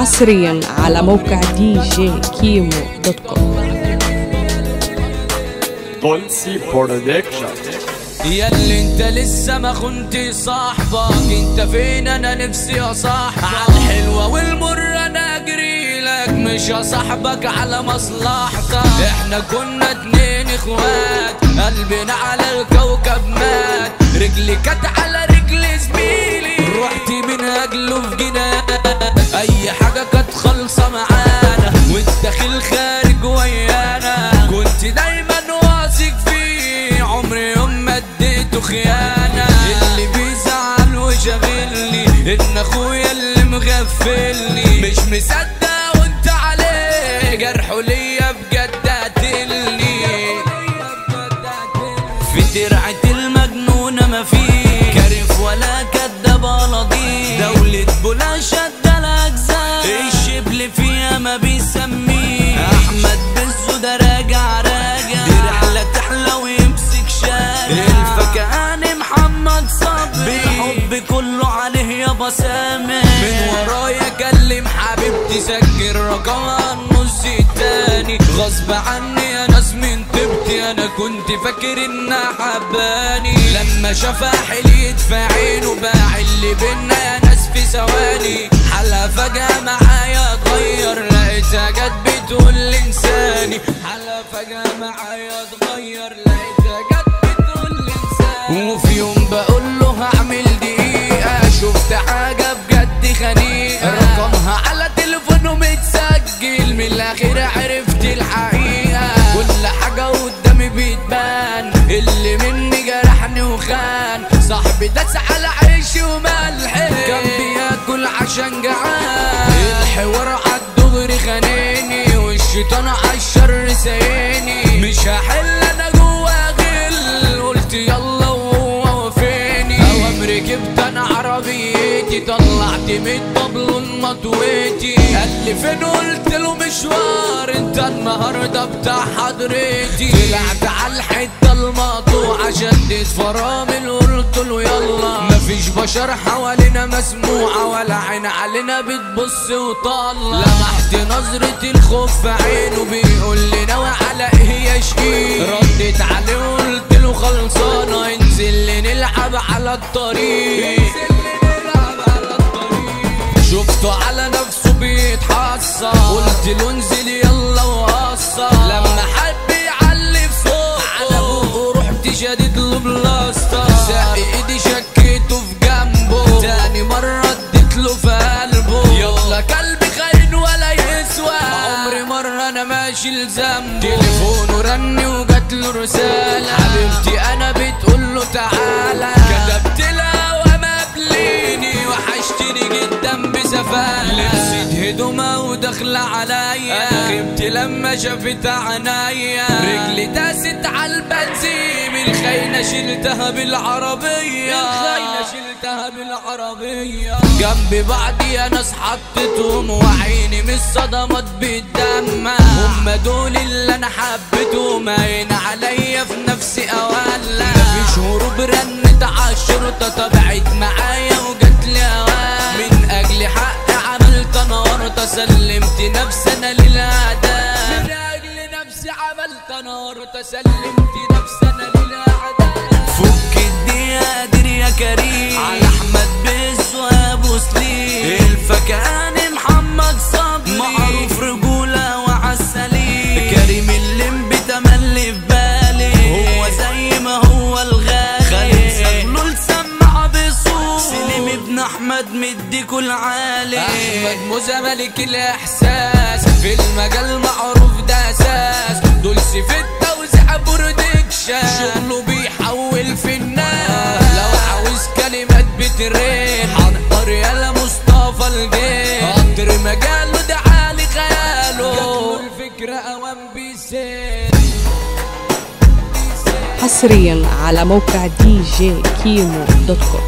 حصريا على موقع دي جي كيمو dot com دولسي production يا اللي انت لسه ما خنتش صاحبك انت فين؟ أنا نفسي اصاحبك. على الحلوة والمر أنا اجري لك مش اصاحبك على مصلحتك. إحنا كنا اتنين اخوات قلبنا على الكوكب مات. رجلي كانت على رجل زميلي. رحت من اجله في خيانه اللي بيزعل وشاغلني إن أخويا اللي مغفلني. مش مصدق وانت عليه جرحه ليا بجد قتلني في ترعة المجنونة ما فيه كارف ولا كداب ولا ضيق. دولة بولا شد الأجزاء. الشبل فيها ما بيسميه الحب كله عليه يابا سامع من ورايا كلم حبيبتي سجل رقمها النص التاني. غصب عني يا ناس من طيبتي أنا كنت فاكر إنها حباني. لما شافها حليت في عينه باع اللي بينا يا ناس في ثواني. حلا فجأة معايا اتغير لقيتها جت بتقول لساني حلا فجأة معايا اتغير لقيتها جت بتقول لساني وفي يوم شفت حاجة بجد خنيقة رقمها على تليفونه متسجل من الآخر عرفت الحقيقة. كل حاجة قدامي بتبان اللي مني جرحني وخان. صاحبي داس على عيشي وملحي كان بياكل عشان جعان طلعت من الطبل مطويتي قال لي فين قلت له مشوار؟ انت النهارده بتاع حضرتي. طلعت على الحتة المقطوعة شدت فرامل قلت له يلا. مفيش بشر حوالينا مسموعة ولا عين علينا بتبص وطالة. لمحت نظرة الخوف في عينه بيقول لي ناوي على إيه يا شقيق رديت عليه وقلت له خلصانة انزل نلعب على الطريق. له انزل يلا وقصى لما حد يعلي صوته على بوقه رحت شديد له بلاستر ساق إيدي شكيته في جنبه. تاني مرة اديت له في قلبه. يلا كلبي خاين ولا يسوى. عمري مرة أنا ماشي لذنبه. تليفونه رن وجات له رسالة. حبيبتي أنا بتقول له تعالى. كتبت لها وما قبليني وحشتني جدا بسفالة. لبست هدومها وداخلة عليا. أنا خبت لما شافت عنايا رجلي داست على البنزين. الخاينة شلتها بالعربية. الخاينة شلتها بالعربية. جنب بعضي يا ناس حطيتهم وعيني من الصدمات بتدمع هم دول اللي أنا حبيتهم. هين عليا في نفسي أولا. مفيش هروب رنت عالشرطة طبعت معايا. ورطة سلمت نفسي أنا للاعداء من أجل نفسي عملت أنا ورطة سلمت نفسي أنا للاعداء فك الدنيا قادر يا كريم. أحمد مدي كل عالي أحمد موزة ملك الإحساس. في المجال معروف ده أساس دولس في التوزيع برودكشن شغله بيحول في الناس. لو عاوز كلمات بترين حضر يلا مصطفى الجيل قدر مجاله ده عالي خياله الفكرة اوام بيسير حصريا على موقع دي جي كيمو دوت كوم